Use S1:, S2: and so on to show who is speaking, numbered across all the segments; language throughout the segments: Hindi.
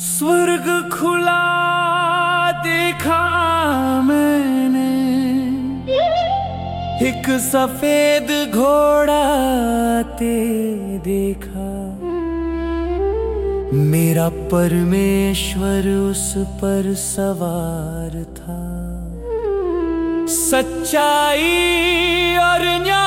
S1: स्वर्ग खुला देखा मैंने। एक सफ़ेद घोड़ा ते देखा। मेरा परमेश्वर उस पर सवार था। सच्चाई और न्याय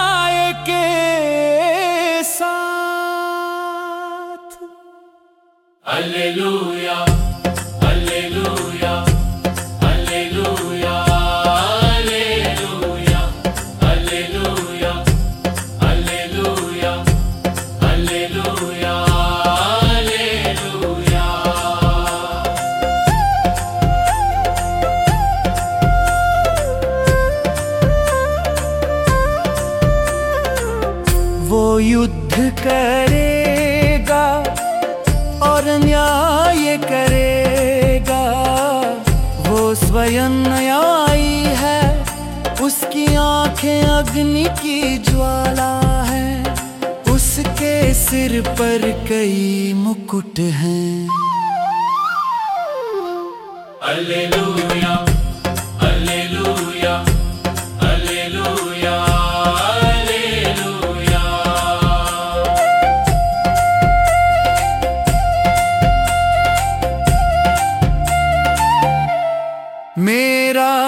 S1: युद्ध करेगा और न्याय करेगा। वो स्वयं न्यायी है उसकी आँखें अग्नि की ज्वाला है उसके सिर पर कई मुकुट हैं।
S2: Alleluia,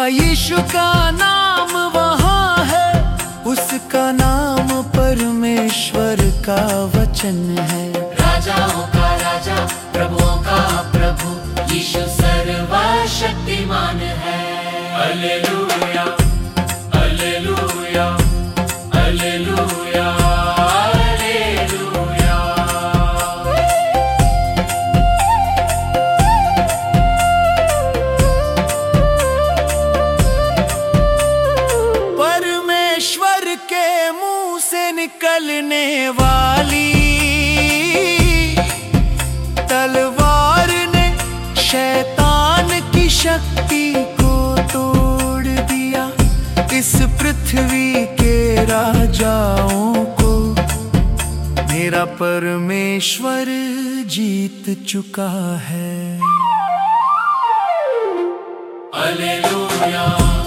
S1: यीशु का नाम वहाँ है। उसका नाम परमेश्वर का वचन है।
S2: राजाओं का राजा प्रभुओं का प्रभु यीशु सर्वशक्तिमान है। Alleluia,
S1: के मुँह से निकलने वाली। तलवार ने शैतान की शक्ति को तोड़ दिया। इस पृथ्वी के राजाओं को। मेरा परमेश्वर जीत चुका है। Hallelujah.